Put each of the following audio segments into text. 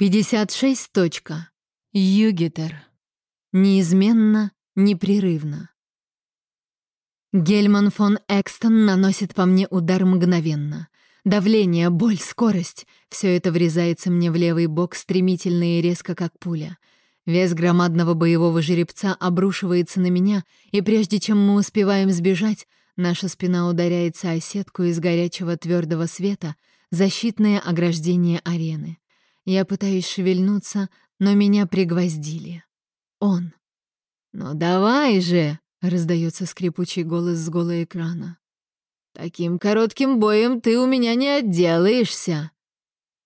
56. Точка. Югитер. Неизменно, непрерывно. Гельман фон Экстон наносит по мне удар мгновенно. Давление, боль, скорость — все это врезается мне в левый бок стремительно и резко, как пуля. Вес громадного боевого жеребца обрушивается на меня, и прежде чем мы успеваем сбежать, наша спина ударяется о сетку из горячего твердого света, защитное ограждение арены. Я пытаюсь шевельнуться, но меня пригвоздили. Он. «Ну давай же!» — раздается скрипучий голос с голого экрана. «Таким коротким боем ты у меня не отделаешься!»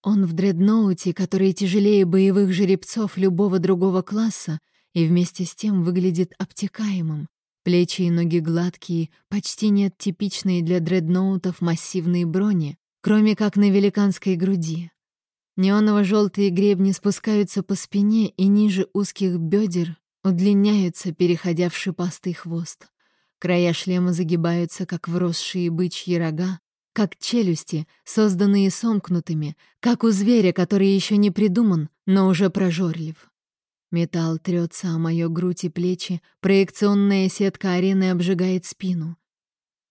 Он в дредноуте, который тяжелее боевых жеребцов любого другого класса, и вместе с тем выглядит обтекаемым. Плечи и ноги гладкие, почти нет типичной для дредноутов массивной брони, кроме как на великанской груди. Неоново-желтые гребни спускаются по спине и ниже узких бедер удлиняются, переходя в шипастый хвост. Края шлема загибаются, как вросшие бычьи рога, как челюсти, созданные сомкнутыми, как у зверя, который еще не придуман, но уже прожорлив. Металл трется о мою грудь и плечи, проекционная сетка арены обжигает спину.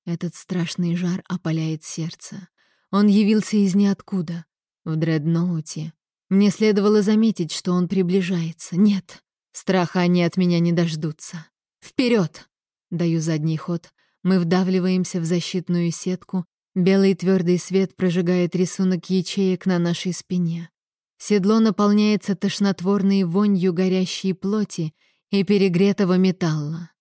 Этот страшный жар опаляет сердце. Он явился из ниоткуда. В дредноуте. Мне следовало заметить, что он приближается. Нет, страха они от меня не дождутся. Вперед! Даю задний ход. Мы вдавливаемся в защитную сетку. Белый твердый свет прожигает рисунок ячеек на нашей спине. Седло наполняется тошнотворной вонью горящей плоти и перегретого металла.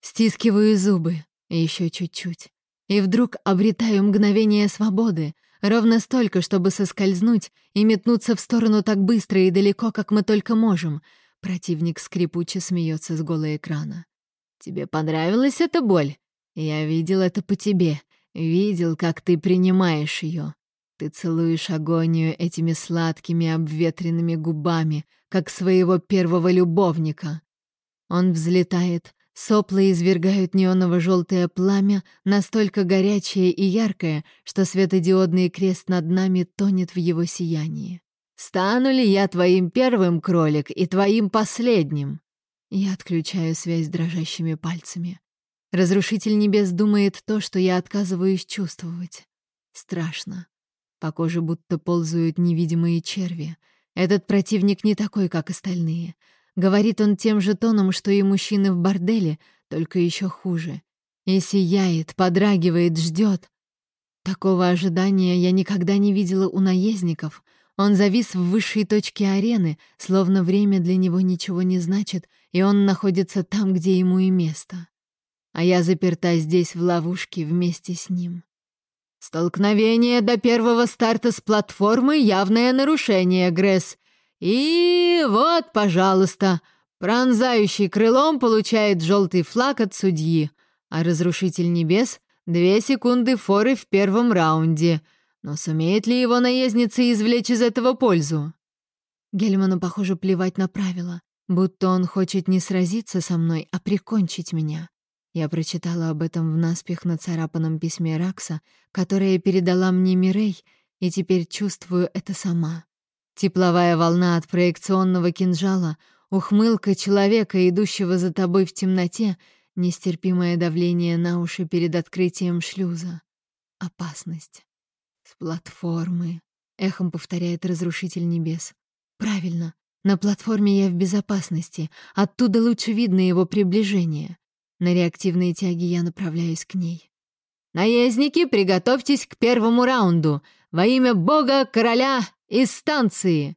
Стискиваю зубы, еще чуть-чуть. И вдруг обретаю мгновение свободы, Ровно столько, чтобы соскользнуть и метнуться в сторону так быстро и далеко, как мы только можем. Противник скрипуче смеется с голого экрана. «Тебе понравилась эта боль? Я видел это по тебе. Видел, как ты принимаешь ее. Ты целуешь агонию этими сладкими обветренными губами, как своего первого любовника. Он взлетает, Сопла извергают неоново-желтое пламя, настолько горячее и яркое, что светодиодный крест над нами тонет в его сиянии. «Стану ли я твоим первым, кролик, и твоим последним?» Я отключаю связь дрожащими пальцами. Разрушитель небес думает то, что я отказываюсь чувствовать. Страшно. По коже будто ползают невидимые черви. Этот противник не такой, как остальные — Говорит он тем же тоном, что и мужчины в борделе, только еще хуже. И сияет, подрагивает, ждет. Такого ожидания я никогда не видела у наездников. Он завис в высшей точке арены, словно время для него ничего не значит, и он находится там, где ему и место. А я заперта здесь в ловушке вместе с ним. «Столкновение до первого старта с платформы — явное нарушение, Гресс», и вот, пожалуйста, пронзающий крылом получает желтый флаг от судьи, а разрушитель небес — две секунды форы в первом раунде. Но сумеет ли его наездница извлечь из этого пользу? Гельману, похоже, плевать на правила, будто он хочет не сразиться со мной, а прикончить меня. Я прочитала об этом в наспех нацарапанном письме Ракса, которое передала мне Мирей, и теперь чувствую это сама. Тепловая волна от проекционного кинжала, ухмылка человека, идущего за тобой в темноте, нестерпимое давление на уши перед открытием шлюза. Опасность. С платформы. Эхом повторяет разрушитель небес. Правильно. На платформе я в безопасности. Оттуда лучше видно его приближение. На реактивные тяги я направляюсь к ней. «Наездники, приготовьтесь к первому раунду! Во имя Бога, короля из станции!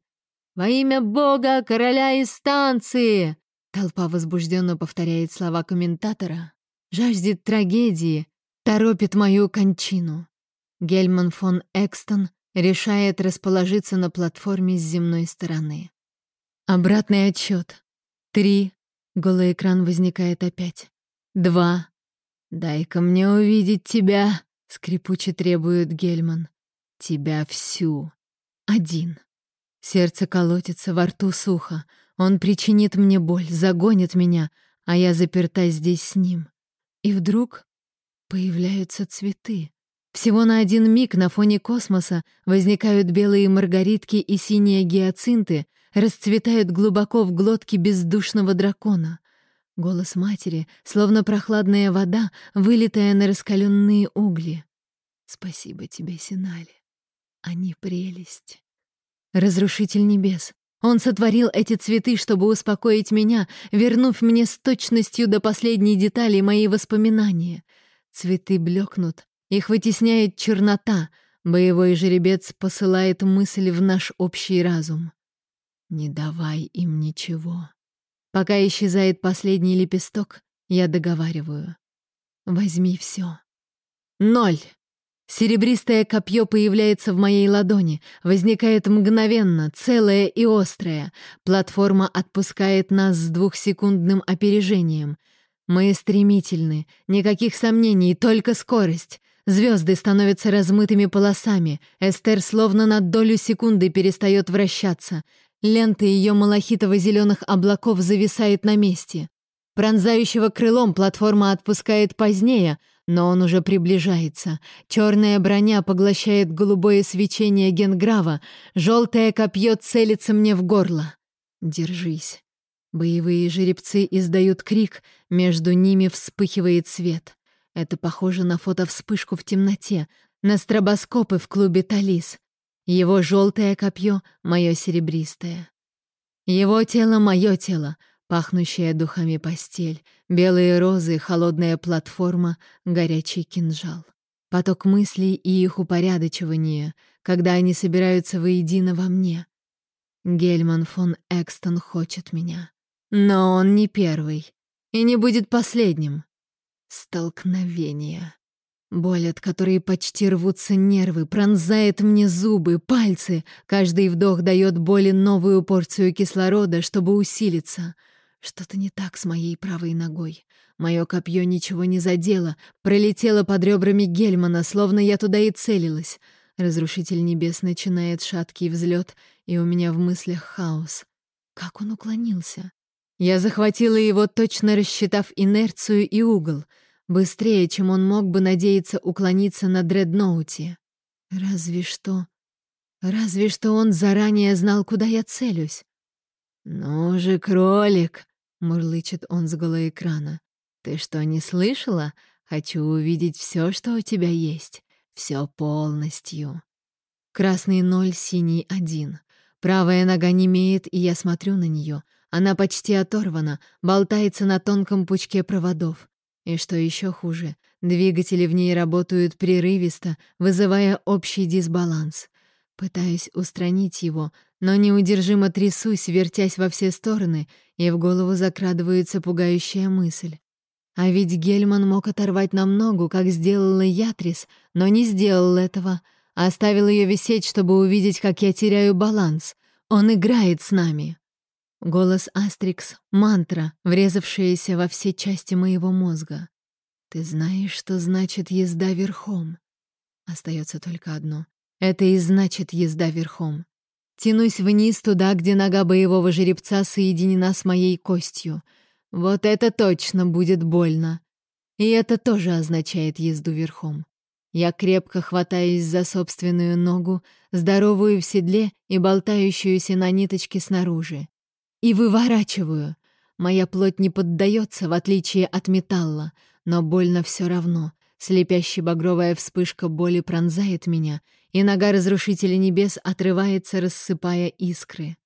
Во имя Бога, короля из станции!» Толпа возбужденно повторяет слова комментатора. Жаждет трагедии, торопит мою кончину. Гельман фон Экстон решает расположиться на платформе с земной стороны. Обратный отсчет. Три. Голый экран возникает опять. Два. «Дай-ка мне увидеть тебя», — скрипуче требует Гельман. «Тебя всю». Один. Сердце колотится, во рту сухо. Он причинит мне боль, загонит меня, а я заперта здесь с ним. И вдруг появляются цветы. Всего на один миг на фоне космоса возникают белые маргаритки и синие гиацинты, расцветают глубоко в глотке бездушного дракона. Голос матери, словно прохладная вода, вылитая на раскаленные угли. «Спасибо тебе, Синали. Они прелесть». Разрушитель небес. Он сотворил эти цветы, чтобы успокоить меня, вернув мне с точностью до последней детали мои воспоминания. Цветы блекнут, их вытесняет чернота, боевой жеребец посылает мысль в наш общий разум. Не давай им ничего. Пока исчезает последний лепесток, я договариваю. Возьми все. Ноль. Серебристое копье появляется в моей ладони, возникает мгновенно, целое и острое. Платформа отпускает нас с двухсекундным опережением. Мы стремительны, никаких сомнений, только скорость. Звезды становятся размытыми полосами, Эстер словно на долю секунды перестает вращаться. Лента ее малахитово-зеленых облаков зависает на месте. Пронзающего крылом платформа отпускает позднее, но он уже приближается. Черная броня поглощает голубое свечение Генграва, желтое копье целится мне в горло. Держись. Боевые жеребцы издают крик, между ними вспыхивает свет. Это похоже на фотовспышку в темноте, на стробоскопы в клубе «Талис». Его желтое копье — мое серебристое. Его тело — мое тело, пахнущая духами постель, белые розы, холодная платформа, горячий кинжал. Поток мыслей и их упорядочивание, когда они собираются воедино во мне. Гельман фон Экстон хочет меня. Но он не первый и не будет последним. Столкновение. Боль, от которой почти рвутся нервы, пронзает мне зубы, пальцы. Каждый вдох дает боли новую порцию кислорода, чтобы усилиться. Что-то не так с моей правой ногой. Мое копье ничего не задело, пролетело под ребрами Гельмана, словно я туда и целилась. Разрушитель небес начинает шаткий взлет, и у меня в мыслях хаос. Как он уклонился? Я захватила его, точно рассчитав инерцию и угол, быстрее, чем он мог бы надеяться уклониться на дредноуте. Разве что... Разве что он заранее знал, куда я целюсь. «Ну же, кролик!» — мурлычет он с голоэкрана. «Ты что, не слышала? Хочу увидеть все, что у тебя есть. Все полностью». Красный ноль, синий один. Правая нога немеет, и я смотрю на нее — она почти оторвана, болтается на тонком пучке проводов. И что еще хуже, двигатели в ней работают прерывисто, вызывая общий дисбаланс. Пытаюсь устранить его, но неудержимо трясусь, вертясь во все стороны, и в голову закрадывается пугающая мысль. А ведь Гельман мог оторвать нам ногу, как сделала Ятрис, но не сделал этого. Оставил ее висеть, чтобы увидеть, как я теряю баланс. Он играет с нами. Голос Астрикс — мантра, врезавшаяся во все части моего мозга. «Ты знаешь, что значит езда верхом?» Остается только одно. Это и значит езда верхом. Тянусь вниз туда, где нога боевого жеребца соединена с моей костью. Вот это точно будет больно. И это тоже означает езду верхом. Я крепко хватаюсь за собственную ногу, здоровую в седле и болтающуюся на ниточке снаружи и выворачиваю. Моя плоть не поддается, в отличие от металла, но больно все равно. Слепящая багровая вспышка боли пронзает меня, и нога разрушителя небес отрывается, рассыпая искры.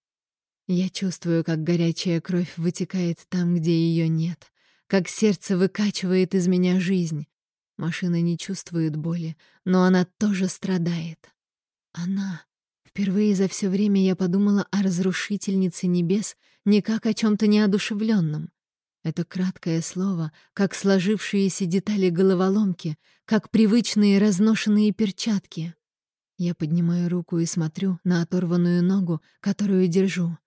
Я чувствую, как горячая кровь вытекает там, где ее нет, как сердце выкачивает из меня жизнь. Машина не чувствует боли, но она тоже страдает. Она Впервые за все время я подумала о разрушительнице небес не как о чем-то неодушевленном. Это краткое слово, как сложившиеся детали головоломки, как привычные разношенные перчатки. Я поднимаю руку и смотрю на оторванную ногу, которую держу.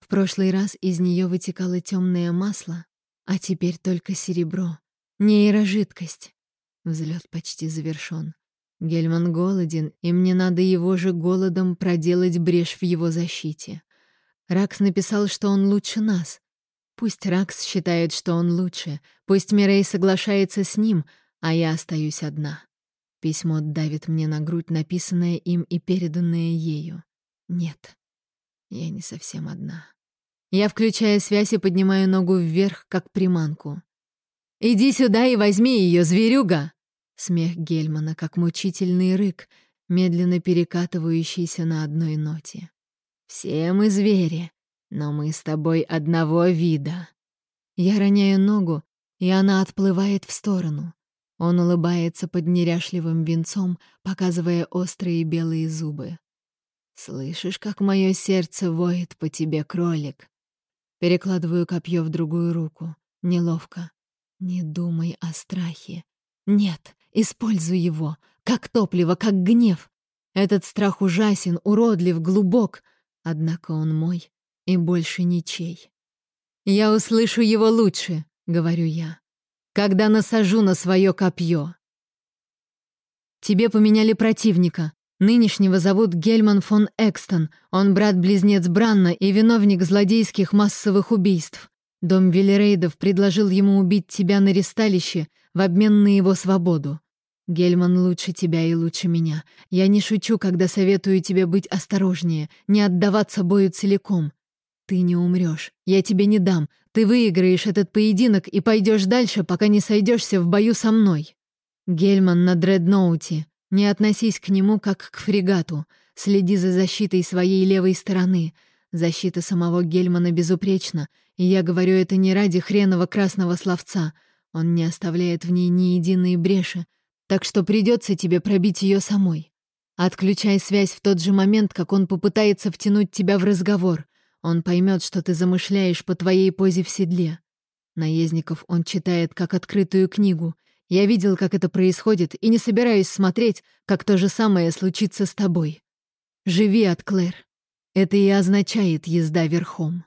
В прошлый раз из нее вытекало темное масло, а теперь только серебро, нейрожидкость. Взлет почти завершен. Гельман голоден, и мне надо его же голодом проделать брешь в его защите. Ракс написал, что он лучше нас. Пусть Ракс считает, что он лучше, пусть Мирей соглашается с ним, а я остаюсь одна. Письмо давит мне на грудь, написанное им и переданное ею. Нет, я не совсем одна. Я включаю связь и поднимаю ногу вверх, как приманку. «Иди сюда и возьми ее, зверюга!» Смех Гельмана, как мучительный рык, медленно перекатывающийся на одной ноте. «Все мы звери, но мы с тобой одного вида». Я роняю ногу, и она отплывает в сторону. Он улыбается под неряшливым венцом, показывая острые белые зубы. «Слышишь, как мое сердце воет по тебе, кролик?» Перекладываю копье в другую руку. Неловко. Не думай о страхе. Нет, используй его. Как топливо, как гнев. Этот страх ужасен, уродлив, глубок. Однако он мой и больше ничей. «Я услышу его лучше», — говорю я, «когда насажу на свое копье». «Тебе поменяли противника. Нынешнего зовут Гельман фон Экстон. Он брат-близнец Бранна и виновник злодейских массовых убийств. Дом Велерейдов предложил ему убить тебя на ресталище в обмен на его свободу. Гельман лучше тебя и лучше меня. Я не шучу, когда советую тебе быть осторожнее, не отдаваться бою целиком. Ты не умрешь, я тебе не дам. Ты выиграешь этот поединок и пойдешь дальше, пока не сойдешься в бою со мной. Гельман на дредноуте. Не относись к нему как к фрегату. Следи за защитой своей левой стороны. Защита самого Гельмана безупречна, и я говорю это не ради хренового красного словца. Он не оставляет в ней ни единой бреши, так что придется тебе пробить ее самой. Отключай связь в тот же момент, как он попытается втянуть тебя в разговор. Он поймет, что ты замышляешь по твоей позе в седле. Наездников он читает как открытую книгу — я видел, как это происходит, и не собираюсь смотреть, как то же самое случится с тобой. Живи от Клэр. Это и означает езда верхом.